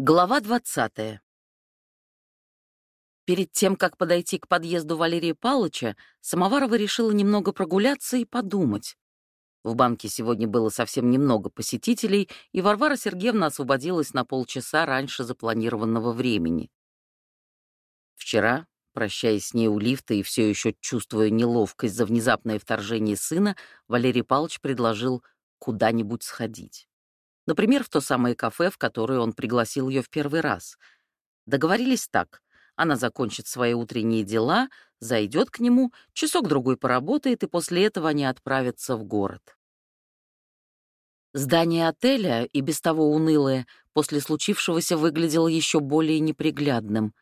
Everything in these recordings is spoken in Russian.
Глава 20. Перед тем, как подойти к подъезду Валерия Павловича, Самоварова решила немного прогуляться и подумать. В банке сегодня было совсем немного посетителей, и Варвара Сергеевна освободилась на полчаса раньше запланированного времени. Вчера, прощаясь с ней у лифта и все еще чувствуя неловкость за внезапное вторжение сына, Валерий Павлович предложил куда-нибудь сходить. Например, в то самое кафе, в которое он пригласил ее в первый раз. Договорились так. Она закончит свои утренние дела, зайдет к нему, часок-другой поработает, и после этого они отправятся в город. Здание отеля, и без того унылое, после случившегося выглядело еще более неприглядным.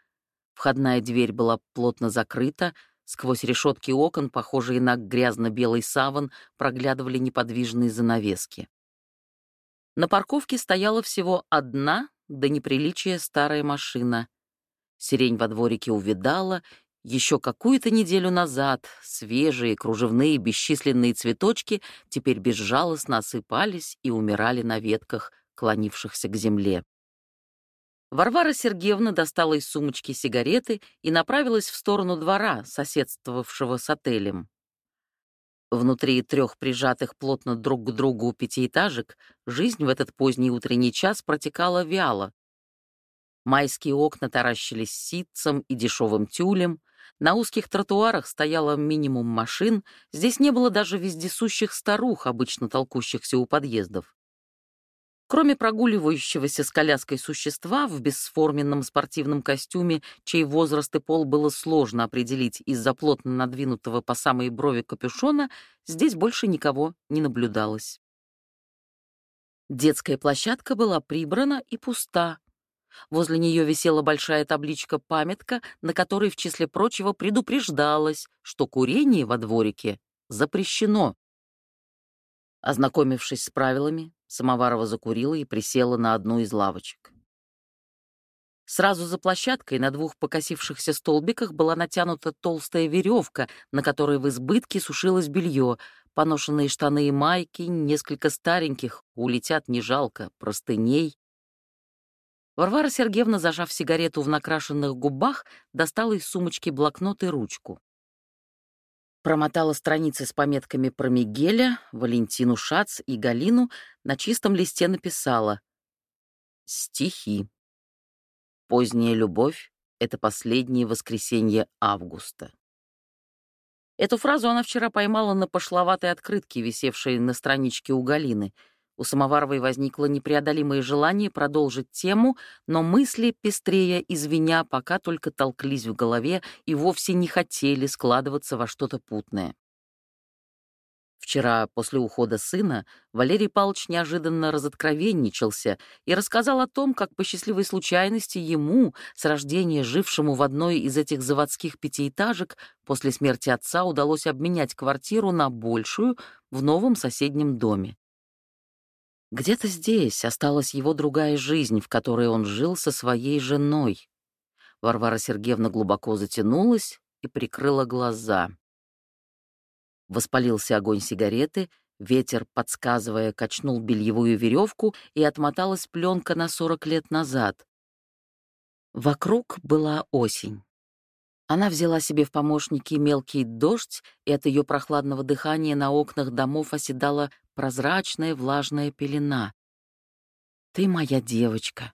Входная дверь была плотно закрыта, сквозь решетки окон, похожие на грязно-белый саван, проглядывали неподвижные занавески. На парковке стояла всего одна, до неприличия старая машина. Сирень во дворике увидала, еще какую-то неделю назад свежие, кружевные, бесчисленные цветочки теперь безжалостно осыпались и умирали на ветках, клонившихся к земле. Варвара Сергеевна достала из сумочки сигареты и направилась в сторону двора, соседствовавшего с отелем. Внутри трех прижатых плотно друг к другу пятиэтажек жизнь в этот поздний утренний час протекала вяло. Майские окна таращились ситцем и дешевым тюлем, на узких тротуарах стояло минимум машин, здесь не было даже вездесущих старух, обычно толкущихся у подъездов. Кроме прогуливающегося с коляской существа в бесформенном спортивном костюме, чей возраст и пол было сложно определить из-за плотно надвинутого по самой брови капюшона, здесь больше никого не наблюдалось. Детская площадка была прибрана и пуста. Возле нее висела большая табличка-памятка, на которой, в числе прочего, предупреждалось, что курение во дворике запрещено. Ознакомившись с правилами, Самоварова закурила и присела на одну из лавочек. Сразу за площадкой на двух покосившихся столбиках была натянута толстая веревка, на которой в избытке сушилось белье, поношенные штаны и майки, несколько стареньких, улетят не жалко, простыней. Варвара Сергеевна, зажав сигарету в накрашенных губах, достала из сумочки блокнот и ручку. Промотала страницы с пометками про Мигеля, Валентину Шац и Галину, на чистом листе написала «Стихи. Поздняя любовь — это последнее воскресенье августа». Эту фразу она вчера поймала на пошловатой открытке, висевшей на страничке у Галины — у Самоваровой возникло непреодолимое желание продолжить тему, но мысли, пестрее извиня, пока только толклись в голове и вовсе не хотели складываться во что-то путное. Вчера, после ухода сына, Валерий Павлович неожиданно разоткровенничался и рассказал о том, как по счастливой случайности ему, с рождения жившему в одной из этих заводских пятиэтажек, после смерти отца удалось обменять квартиру на большую в новом соседнем доме. Где-то здесь осталась его другая жизнь, в которой он жил со своей женой. Варвара Сергеевна глубоко затянулась и прикрыла глаза. Воспалился огонь сигареты, ветер, подсказывая, качнул бельевую веревку, и отмоталась пленка на сорок лет назад. Вокруг была осень. Она взяла себе в помощники мелкий дождь, и от ее прохладного дыхания на окнах домов оседала прозрачная влажная пелена. «Ты моя девочка».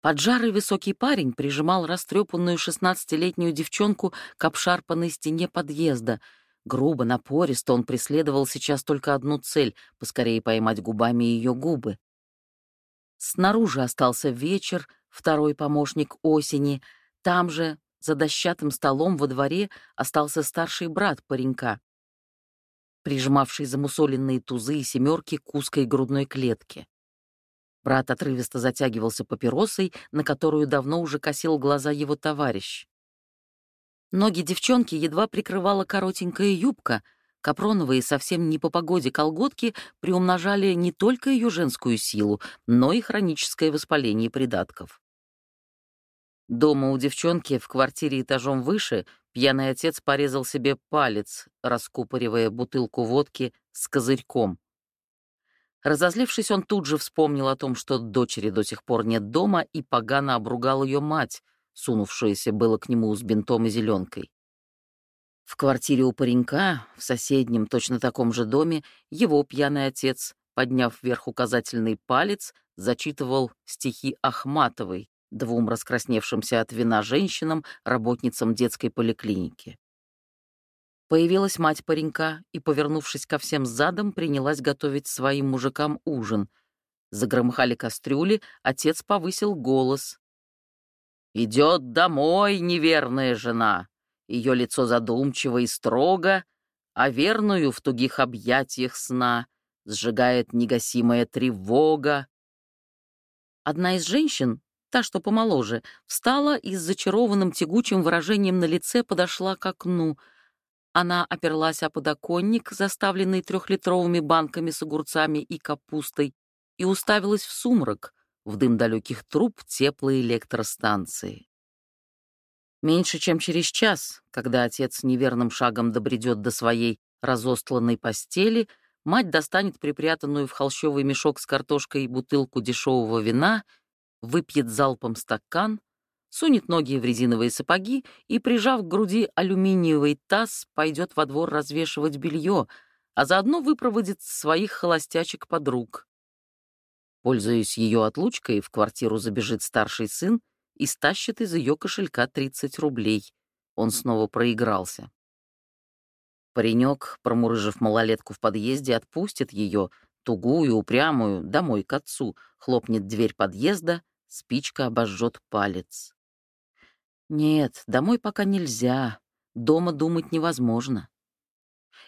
Поджарый высокий парень прижимал растрепанную шестнадцатилетнюю девчонку к обшарпанной стене подъезда. Грубо, напористо он преследовал сейчас только одну цель — поскорее поймать губами ее губы. Снаружи остался вечер, второй помощник осени. Там же, за дощатым столом во дворе, остался старший брат паренька прижимавший замусоленные тузы и семерки к узкой грудной клетке. Брат отрывисто затягивался папиросой, на которую давно уже косил глаза его товарищ. Ноги девчонки едва прикрывала коротенькая юбка, капроновые совсем не по погоде колготки приумножали не только ее женскую силу, но и хроническое воспаление придатков. Дома у девчонки в квартире этажом выше пьяный отец порезал себе палец, раскупоривая бутылку водки с козырьком. Разозлившись, он тут же вспомнил о том, что дочери до сих пор нет дома, и погано обругал ее мать, сунувшаяся было к нему с бинтом и зеленкой. В квартире у паренька, в соседнем, точно таком же доме, его пьяный отец, подняв вверх указательный палец, зачитывал стихи Ахматовой, двум раскрасневшимся от вина женщинам, работницам детской поликлиники. Появилась мать паренька и, повернувшись ко всем задом, принялась готовить своим мужикам ужин. Загромыхали кастрюли, отец повысил голос. «Идет домой неверная жена!» Ее лицо задумчиво и строго, а верную в тугих объятиях сна сжигает негасимая тревога. Одна из женщин, та, что помоложе, встала и с зачарованным тягучим выражением на лице подошла к окну. Она оперлась о подоконник, заставленный трехлитровыми банками с огурцами и капустой, и уставилась в сумрак, в дым далеких труб теплой электростанции. Меньше чем через час, когда отец неверным шагом добредет до своей разостланной постели, мать достанет припрятанную в холщовый мешок с картошкой бутылку дешевого вина, выпьет залпом стакан, сунет ноги в резиновые сапоги и, прижав к груди алюминиевый таз, пойдет во двор развешивать белье, а заодно выпроводит своих холостячек подруг. Пользуясь ее отлучкой, в квартиру забежит старший сын и стащит из ее кошелька 30 рублей. Он снова проигрался. Паренек, промурыжив малолетку в подъезде, отпустит ее, тугую, упрямую, домой к отцу, хлопнет дверь подъезда, спичка обожжет палец. Нет, домой пока нельзя, дома думать невозможно.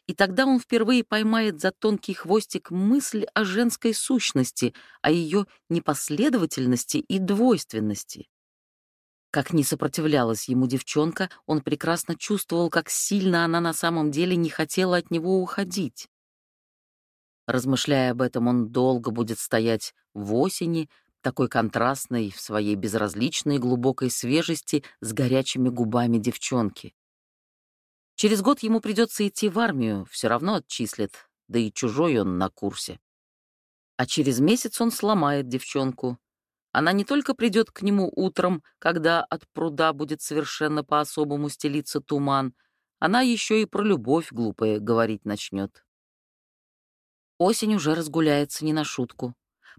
И тогда он впервые поймает за тонкий хвостик мысль о женской сущности, о ее непоследовательности и двойственности. Как ни сопротивлялась ему девчонка, он прекрасно чувствовал, как сильно она на самом деле не хотела от него уходить. Размышляя об этом, он долго будет стоять в осени, такой контрастной в своей безразличной глубокой свежести с горячими губами девчонки. Через год ему придется идти в армию, все равно отчислят, да и чужой он на курсе. А через месяц он сломает девчонку, она не только придет к нему утром, когда от пруда будет совершенно по-особому стелиться туман, она еще и про любовь глупая говорить начнет. Осень уже разгуляется не на шутку.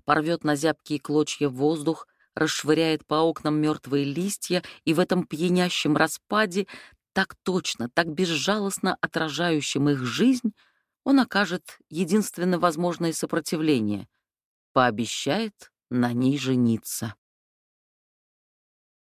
Порвет на зябкие клочья воздух, расшвыряет по окнам мертвые листья, и в этом пьянящем распаде, так точно, так безжалостно отражающим их жизнь, он окажет единственно возможное сопротивление — пообещает на ней жениться.